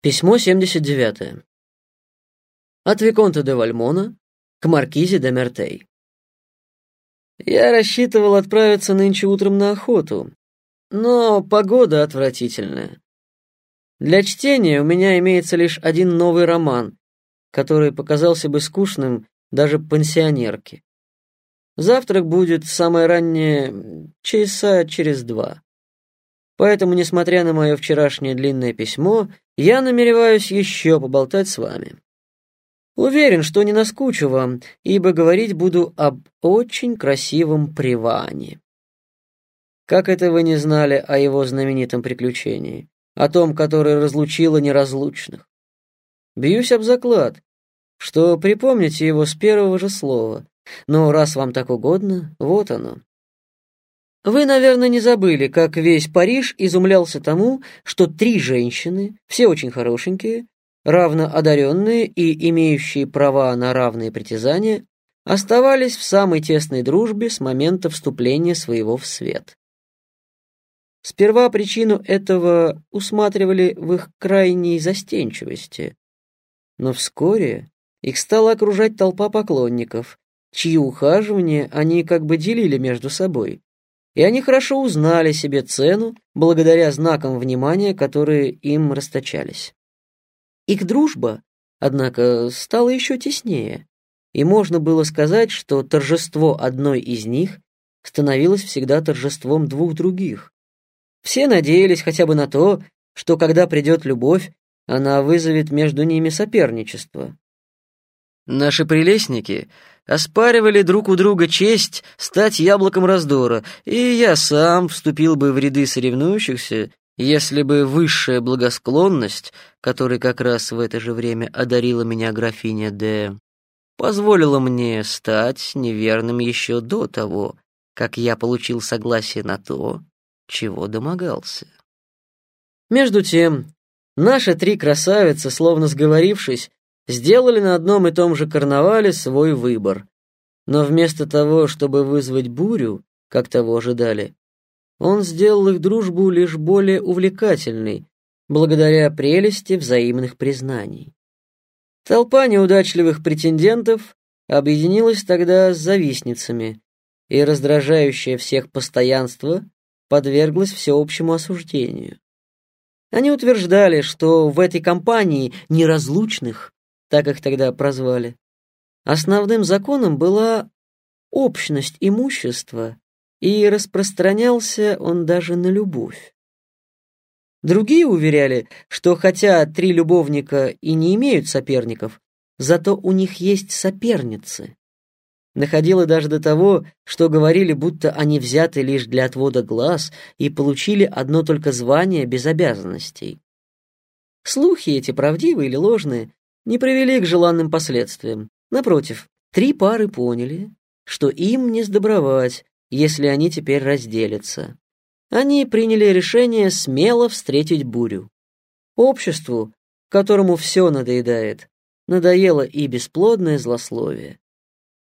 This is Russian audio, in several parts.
Письмо 79. От Виконта де Вальмона к Маркизе де Мертей. Я рассчитывал отправиться нынче утром на охоту, но погода отвратительная. Для чтения у меня имеется лишь один новый роман, который показался бы скучным даже пансионерке. Завтрак будет самое раннее часа через два. Поэтому, несмотря на мое вчерашнее длинное письмо, я намереваюсь еще поболтать с вами. Уверен, что не наскучу вам, ибо говорить буду об очень красивом Приване. Как это вы не знали о его знаменитом приключении, о том, которое разлучило неразлучных? Бьюсь об заклад, что припомните его с первого же слова, но раз вам так угодно, вот оно. Вы, наверное, не забыли, как весь Париж изумлялся тому, что три женщины, все очень хорошенькие, равно одаренные и имеющие права на равные притязания, оставались в самой тесной дружбе с момента вступления своего в свет. Сперва причину этого усматривали в их крайней застенчивости, но вскоре их стала окружать толпа поклонников, чьи ухаживания они как бы делили между собой и они хорошо узнали себе цену благодаря знакам внимания, которые им расточались. Их дружба, однако, стала еще теснее, и можно было сказать, что торжество одной из них становилось всегда торжеством двух других. Все надеялись хотя бы на то, что когда придет любовь, она вызовет между ними соперничество. Наши прелестники оспаривали друг у друга честь стать яблоком раздора, и я сам вступил бы в ряды соревнующихся, если бы высшая благосклонность, которой как раз в это же время одарила меня графиня Д, позволила мне стать неверным еще до того, как я получил согласие на то, чего домогался. Между тем, наши три красавицы, словно сговорившись, сделали на одном и том же карнавале свой выбор. Но вместо того, чтобы вызвать бурю, как того ожидали, он сделал их дружбу лишь более увлекательной, благодаря прелести взаимных признаний. Толпа неудачливых претендентов объединилась тогда с завистницами, и раздражающее всех постоянство подверглось всеобщему осуждению. Они утверждали, что в этой компании неразлучных так их тогда прозвали. Основным законом была общность имущества, и распространялся он даже на любовь. Другие уверяли, что хотя три любовника и не имеют соперников, зато у них есть соперницы. Находило даже до того, что говорили, будто они взяты лишь для отвода глаз и получили одно только звание без обязанностей. Слухи эти, правдивые или ложные, не привели к желанным последствиям. Напротив, три пары поняли, что им не сдобровать, если они теперь разделятся. Они приняли решение смело встретить бурю. Обществу, которому все надоедает, надоело и бесплодное злословие.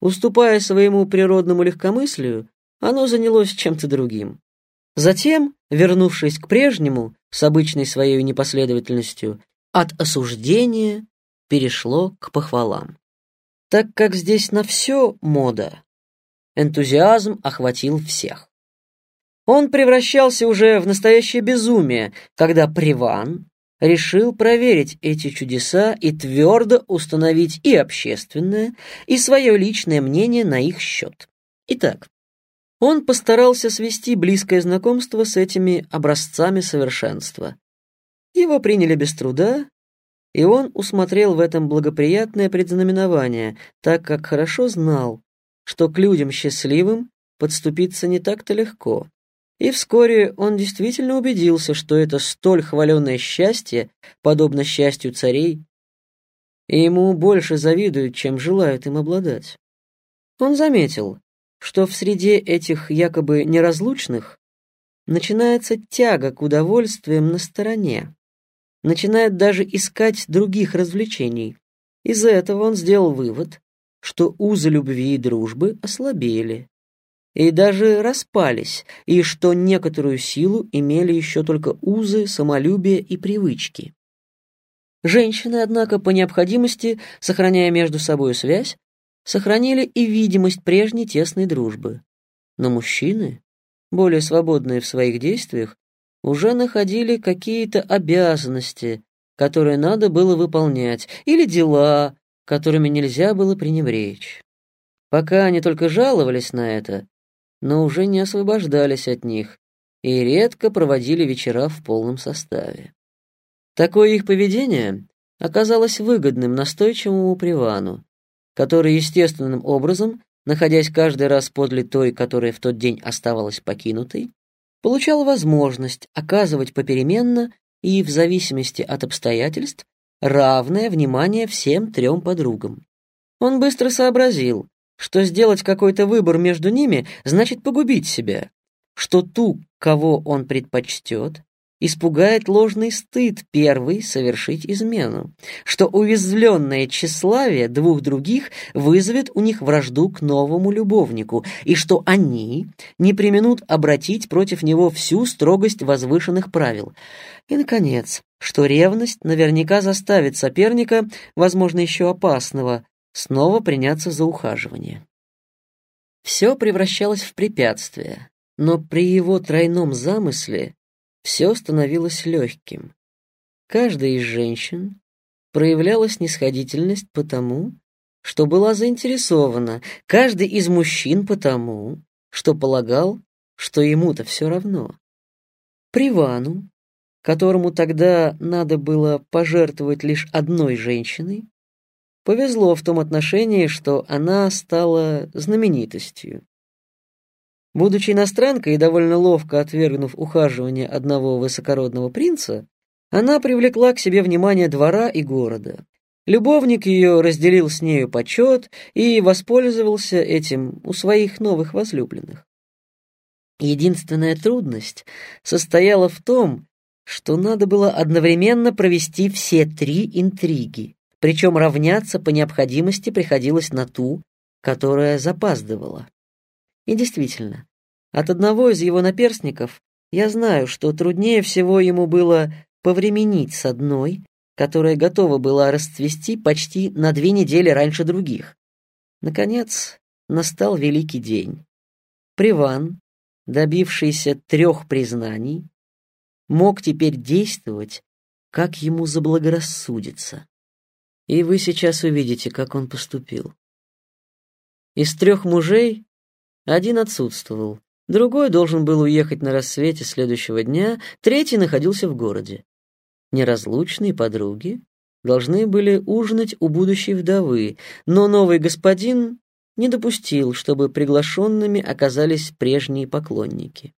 Уступая своему природному легкомыслию, оно занялось чем-то другим. Затем, вернувшись к прежнему, с обычной своей непоследовательностью, от осуждения перешло к похвалам. Так как здесь на все мода, энтузиазм охватил всех. Он превращался уже в настоящее безумие, когда Приван решил проверить эти чудеса и твердо установить и общественное, и свое личное мнение на их счет. Итак, он постарался свести близкое знакомство с этими образцами совершенства. Его приняли без труда, и он усмотрел в этом благоприятное предзнаменование, так как хорошо знал, что к людям счастливым подступиться не так-то легко. И вскоре он действительно убедился, что это столь хваленное счастье, подобно счастью царей, и ему больше завидуют, чем желают им обладать. Он заметил, что в среде этих якобы неразлучных начинается тяга к удовольствиям на стороне, начинает даже искать других развлечений. Из-за этого он сделал вывод, что узы любви и дружбы ослабели и даже распались, и что некоторую силу имели еще только узы, самолюбие и привычки. Женщины, однако, по необходимости, сохраняя между собой связь, сохранили и видимость прежней тесной дружбы. Но мужчины, более свободные в своих действиях, уже находили какие-то обязанности, которые надо было выполнять, или дела, которыми нельзя было пренебречь. Пока они только жаловались на это, но уже не освобождались от них и редко проводили вечера в полном составе. Такое их поведение оказалось выгодным настойчивому Привану, который естественным образом, находясь каждый раз подле той, которая в тот день оставалась покинутой, получал возможность оказывать попеременно и в зависимости от обстоятельств равное внимание всем трем подругам. Он быстро сообразил, что сделать какой-то выбор между ними значит погубить себя, что ту, кого он предпочтет, испугает ложный стыд первый совершить измену, что уязвленное тщеславие двух других вызовет у них вражду к новому любовнику, и что они не применут обратить против него всю строгость возвышенных правил. И, наконец, что ревность наверняка заставит соперника, возможно, еще опасного, снова приняться за ухаживание. Все превращалось в препятствие, но при его тройном замысле все становилось легким. Каждая из женщин проявляла снисходительность потому, что была заинтересована, каждый из мужчин потому, что полагал, что ему-то все равно. Привану, которому тогда надо было пожертвовать лишь одной женщиной, повезло в том отношении, что она стала знаменитостью. Будучи иностранкой и довольно ловко отвергнув ухаживание одного высокородного принца, она привлекла к себе внимание двора и города. Любовник ее разделил с нею почет и воспользовался этим у своих новых возлюбленных. Единственная трудность состояла в том, что надо было одновременно провести все три интриги, причем равняться по необходимости приходилось на ту, которая запаздывала. И действительно, от одного из его наперстников я знаю, что труднее всего ему было повременить с одной, которая готова была расцвести почти на две недели раньше других. Наконец, настал великий день. Приван, добившийся трех признаний, мог теперь действовать, как ему заблагорассудится. И вы сейчас увидите, как он поступил. Из трех мужей один отсутствовал, другой должен был уехать на рассвете следующего дня, третий находился в городе. Неразлучные подруги должны были ужинать у будущей вдовы, но новый господин не допустил, чтобы приглашенными оказались прежние поклонники.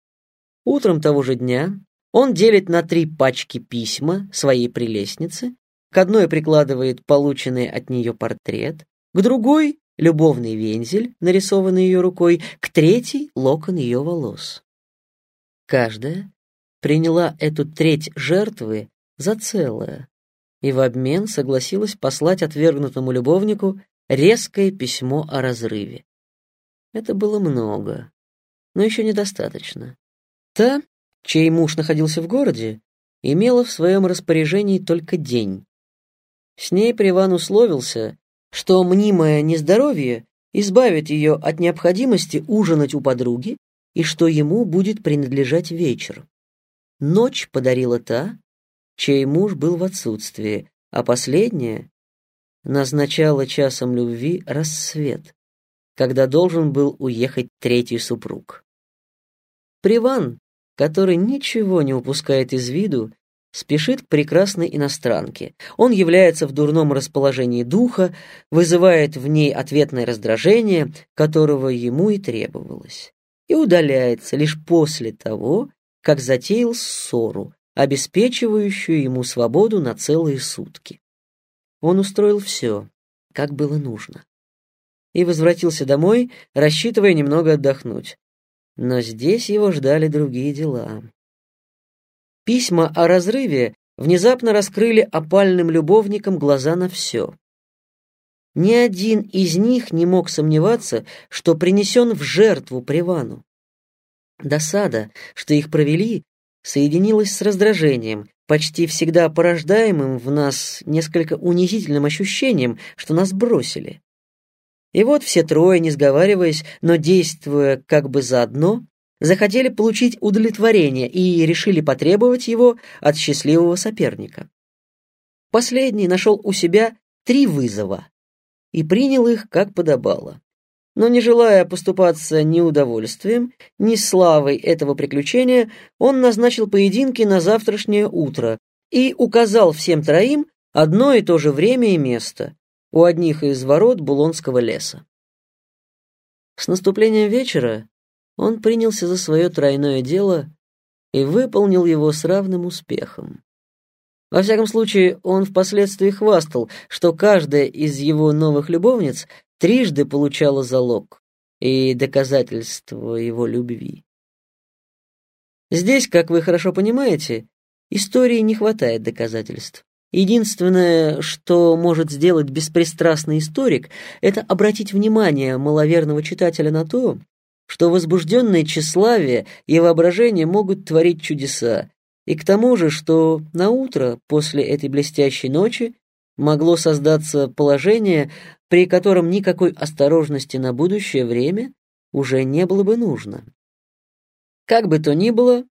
Утром того же дня он делит на три пачки письма своей прелестницы, к одной прикладывает полученный от нее портрет, к другой любовный вензель, нарисованный ее рукой, к третьей — локон ее волос. Каждая приняла эту треть жертвы за целое и в обмен согласилась послать отвергнутому любовнику резкое письмо о разрыве. Это было много, но еще недостаточно. Та, чей муж находился в городе, имела в своем распоряжении только день. С ней Приван условился, что мнимое нездоровье избавит ее от необходимости ужинать у подруги и что ему будет принадлежать вечер. Ночь подарила та, чей муж был в отсутствии, а последняя назначала часом любви рассвет, когда должен был уехать третий супруг. Приван, который ничего не упускает из виду, спешит к прекрасной иностранке. Он является в дурном расположении духа, вызывает в ней ответное раздражение, которого ему и требовалось, и удаляется лишь после того, как затеял ссору, обеспечивающую ему свободу на целые сутки. Он устроил все, как было нужно, и возвратился домой, рассчитывая немного отдохнуть. Но здесь его ждали другие дела. Письма о разрыве внезапно раскрыли опальным любовникам глаза на все. Ни один из них не мог сомневаться, что принесен в жертву Привану. Досада, что их провели, соединилась с раздражением, почти всегда порождаемым в нас несколько унизительным ощущением, что нас бросили. И вот все трое, не сговариваясь, но действуя как бы заодно, захотели получить удовлетворение и решили потребовать его от счастливого соперника. Последний нашел у себя три вызова и принял их как подобало. Но не желая поступаться ни удовольствием, ни славой этого приключения, он назначил поединки на завтрашнее утро и указал всем троим одно и то же время и место у одних из ворот Булонского леса. С наступлением вечера он принялся за свое тройное дело и выполнил его с равным успехом. Во всяком случае, он впоследствии хвастал, что каждая из его новых любовниц трижды получала залог и доказательство его любви. Здесь, как вы хорошо понимаете, истории не хватает доказательств. Единственное, что может сделать беспристрастный историк, это обратить внимание маловерного читателя на то, что возбужденное тщеславие и воображение могут творить чудеса, и к тому же, что на утро после этой блестящей ночи могло создаться положение, при котором никакой осторожности на будущее время уже не было бы нужно. Как бы то ни было,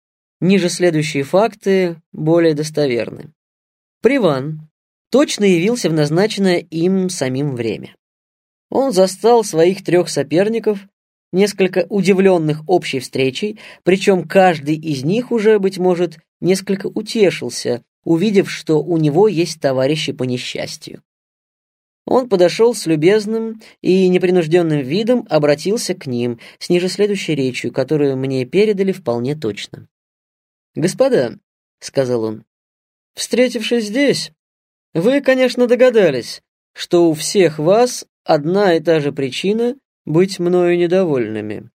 ниже следующие факты более достоверны. Приван точно явился в назначенное им самим время. Он застал своих трех соперников, несколько удивленных общей встречей, причем каждый из них уже, быть может, несколько утешился, увидев, что у него есть товарищи по несчастью. Он подошел с любезным и непринужденным видом, обратился к ним с ниже следующей речью, которую мне передали вполне точно. «Господа», — сказал он, — «встретившись здесь, вы, конечно, догадались, что у всех вас одна и та же причина быть мною недовольными.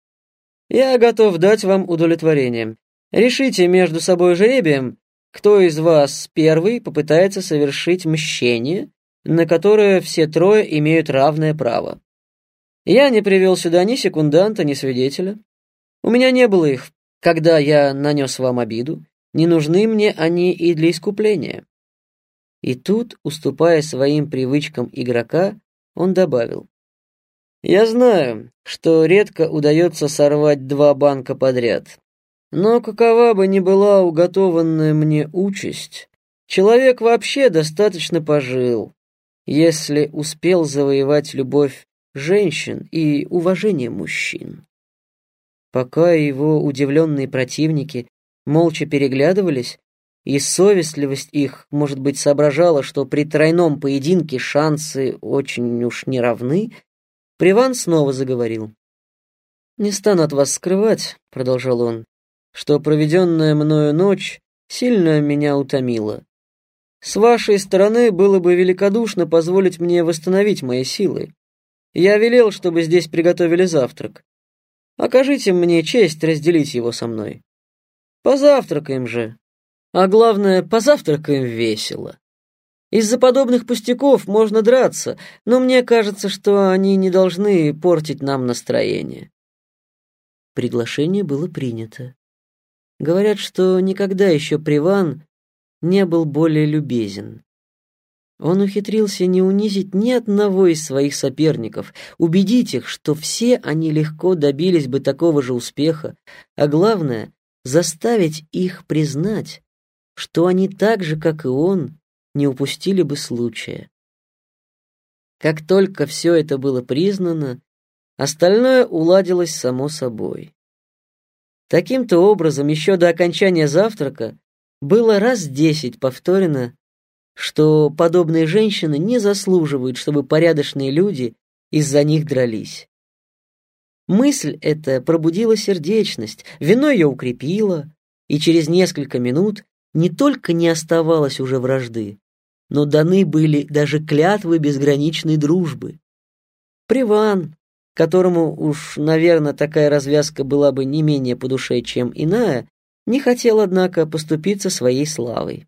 Я готов дать вам удовлетворение. Решите между собой жребием, кто из вас первый попытается совершить мщение, на которое все трое имеют равное право. Я не привел сюда ни секунданта, ни свидетеля. У меня не было их, когда я нанес вам обиду. Не нужны мне они и для искупления. И тут, уступая своим привычкам игрока, он добавил. «Я знаю, что редко удается сорвать два банка подряд. Но какова бы ни была уготованная мне участь, человек вообще достаточно пожил, если успел завоевать любовь женщин и уважение мужчин. Пока его удивленные противники молча переглядывались, и совестливость их, может быть, соображала, что при тройном поединке шансы очень уж не равны, Приван снова заговорил. «Не стану от вас скрывать», — продолжал он, что проведенная мною ночь сильно меня утомила. С вашей стороны было бы великодушно позволить мне восстановить мои силы. Я велел, чтобы здесь приготовили завтрак. Окажите мне честь разделить его со мной. Позавтракаем же. А главное, позавтракаем весело. Из-за подобных пустяков можно драться, но мне кажется, что они не должны портить нам настроение. Приглашение было принято. Говорят, что никогда еще Приван не был более любезен. Он ухитрился не унизить ни одного из своих соперников, убедить их, что все они легко добились бы такого же успеха, а главное — заставить их признать, что они так же, как и он, не упустили бы случая. Как только все это было признано, остальное уладилось само собой. Таким-то образом, еще до окончания завтрака было раз десять повторено, что подобные женщины не заслуживают, чтобы порядочные люди из-за них дрались. Мысль эта пробудила сердечность, вино ее укрепило, и через несколько минут не только не оставалось уже вражды, но даны были даже клятвы безграничной дружбы. Приван, которому уж, наверное, такая развязка была бы не менее по душе, чем иная, не хотел, однако, поступиться своей славой.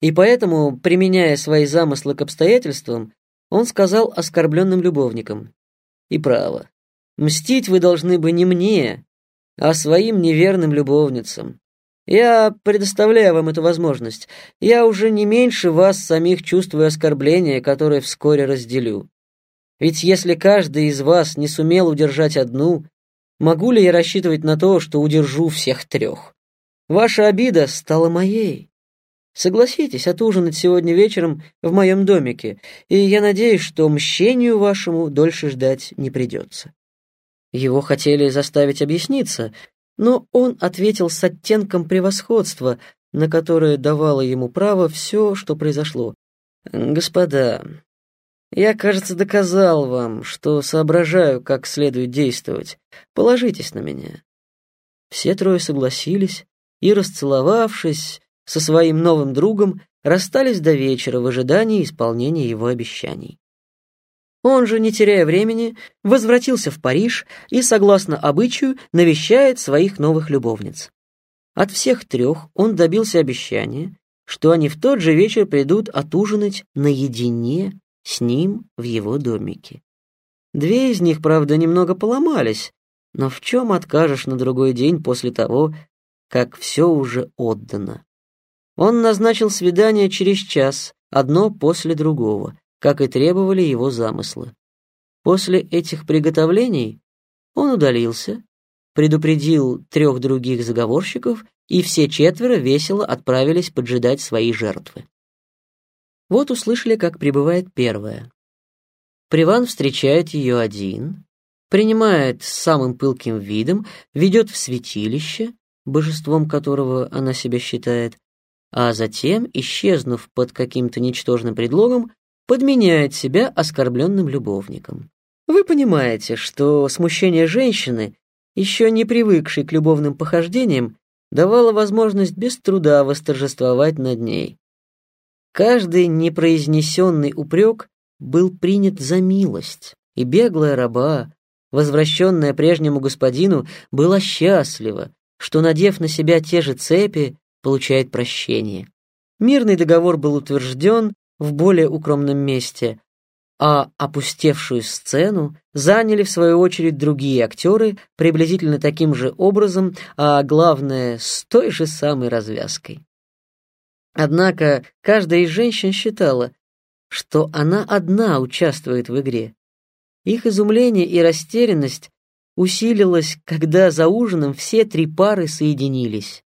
И поэтому, применяя свои замыслы к обстоятельствам, он сказал оскорбленным любовникам, «И право, мстить вы должны бы не мне, а своим неверным любовницам. Я предоставляю вам эту возможность. Я уже не меньше вас самих чувствую оскорбления, которое вскоре разделю. Ведь если каждый из вас не сумел удержать одну, могу ли я рассчитывать на то, что удержу всех трех? Ваша обида стала моей. Согласитесь отужинать сегодня вечером в моем домике, и я надеюсь, что мщению вашему дольше ждать не придется». Его хотели заставить объясниться, но он ответил с оттенком превосходства, на которое давало ему право все, что произошло. «Господа, я, кажется, доказал вам, что соображаю, как следует действовать. Положитесь на меня». Все трое согласились и, расцеловавшись, со своим новым другом расстались до вечера в ожидании исполнения его обещаний. Он же, не теряя времени, возвратился в Париж и, согласно обычаю, навещает своих новых любовниц. От всех трех он добился обещания, что они в тот же вечер придут отужинать наедине с ним в его домике. Две из них, правда, немного поломались, но в чем откажешь на другой день после того, как все уже отдано? Он назначил свидание через час, одно после другого, как и требовали его замыслы. После этих приготовлений он удалился, предупредил трех других заговорщиков, и все четверо весело отправились поджидать свои жертвы. Вот услышали, как прибывает первая. Приван встречает ее один, принимает с самым пылким видом, ведет в святилище, божеством которого она себя считает, а затем, исчезнув под каким-то ничтожным предлогом, подменяет себя оскорбленным любовником. Вы понимаете, что смущение женщины, еще не привыкшей к любовным похождениям, давало возможность без труда восторжествовать над ней. Каждый непроизнесенный упрек был принят за милость, и беглая раба, возвращенная прежнему господину, была счастлива, что, надев на себя те же цепи, получает прощение. Мирный договор был утвержден в более укромном месте, а опустевшую сцену заняли в свою очередь другие актеры приблизительно таким же образом, а главное, с той же самой развязкой. Однако каждая из женщин считала, что она одна участвует в игре. Их изумление и растерянность усилилось, когда за ужином все три пары соединились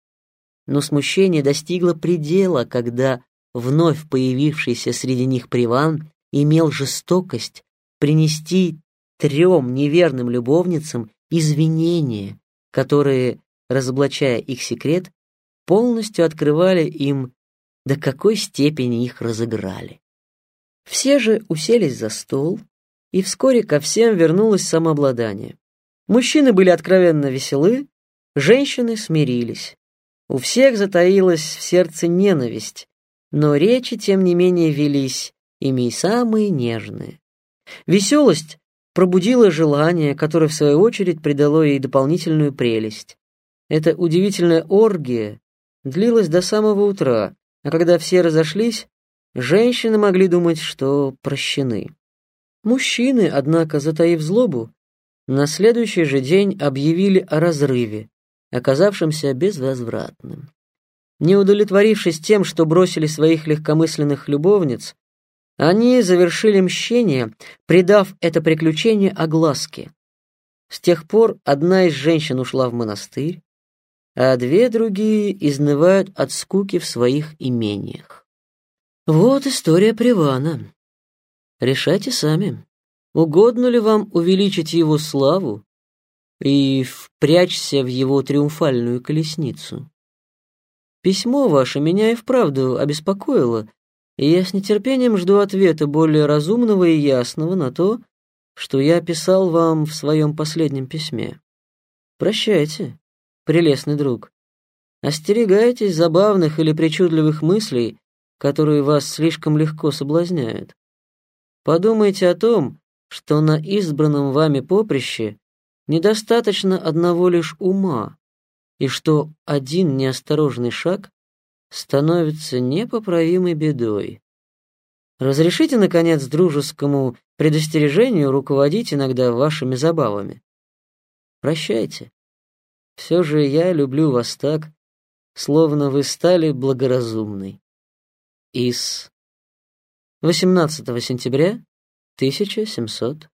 но смущение достигло предела, когда вновь появившийся среди них Приван имел жестокость принести трем неверным любовницам извинения, которые, разоблачая их секрет, полностью открывали им, до какой степени их разыграли. Все же уселись за стол, и вскоре ко всем вернулось самообладание. Мужчины были откровенно веселы, женщины смирились. У всех затаилась в сердце ненависть, но речи, тем не менее, велись, ими и самые нежные. Веселость пробудила желание, которое, в свою очередь, придало ей дополнительную прелесть. Эта удивительная оргия длилась до самого утра, а когда все разошлись, женщины могли думать, что прощены. Мужчины, однако, затаив злобу, на следующий же день объявили о разрыве, оказавшимся безвозвратным. Не удовлетворившись тем, что бросили своих легкомысленных любовниц, они завершили мщение, придав это приключение огласке. С тех пор одна из женщин ушла в монастырь, а две другие изнывают от скуки в своих имениях. Вот история Привана. Решайте сами, угодно ли вам увеличить его славу и впрячься в его триумфальную колесницу. Письмо ваше меня и вправду обеспокоило, и я с нетерпением жду ответа более разумного и ясного на то, что я писал вам в своем последнем письме. Прощайте, прелестный друг. Остерегайтесь забавных или причудливых мыслей, которые вас слишком легко соблазняют. Подумайте о том, что на избранном вами поприще недостаточно одного лишь ума, и что один неосторожный шаг становится непоправимой бедой. Разрешите, наконец, дружескому предостережению руководить иногда вашими забавами. Прощайте. Все же я люблю вас так, словно вы стали благоразумной. Из 18 сентября 1700